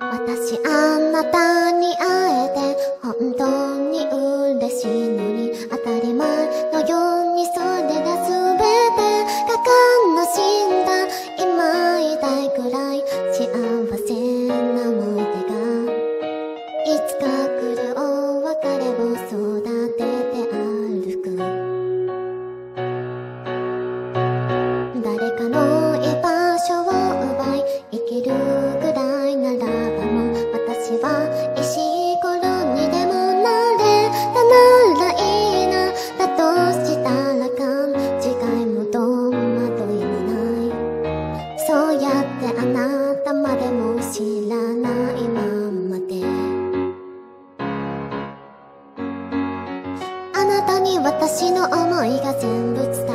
私あなたに会えて本当に嬉しい。私の思いが全部伝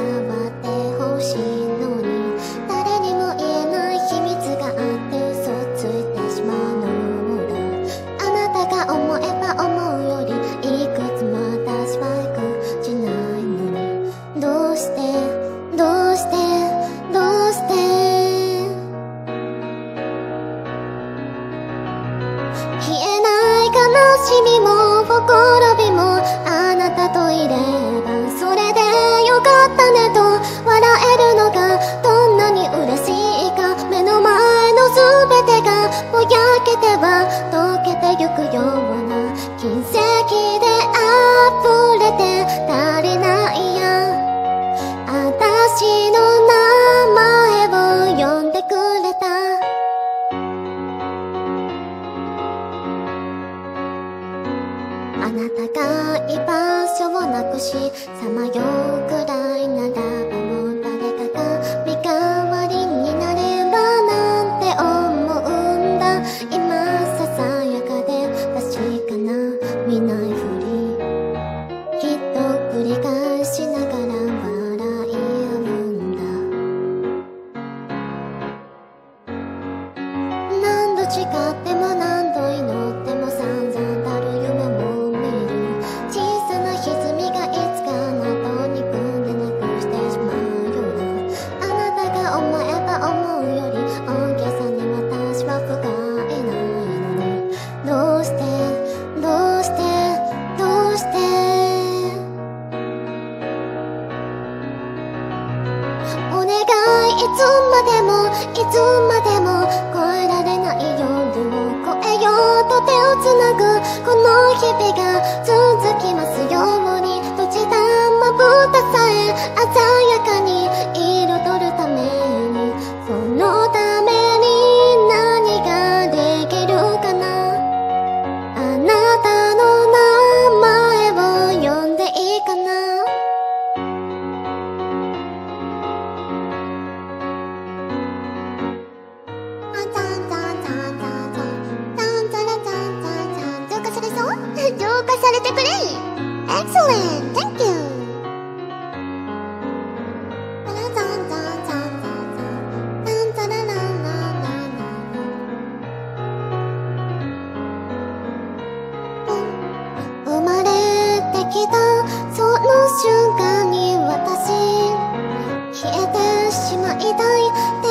なたが居場所をなくしさまようくらいならばもれたかが身代わりになればなんて思うんだ今ささやかで確かな見ないふりきっと繰り返しながら笑い合うんだ何度誓ってもなお願い。いつまでもいつまでも越えられない夜を越えようと手をつなぐこの日々がずっとたその瞬間に私消えてしまいたいって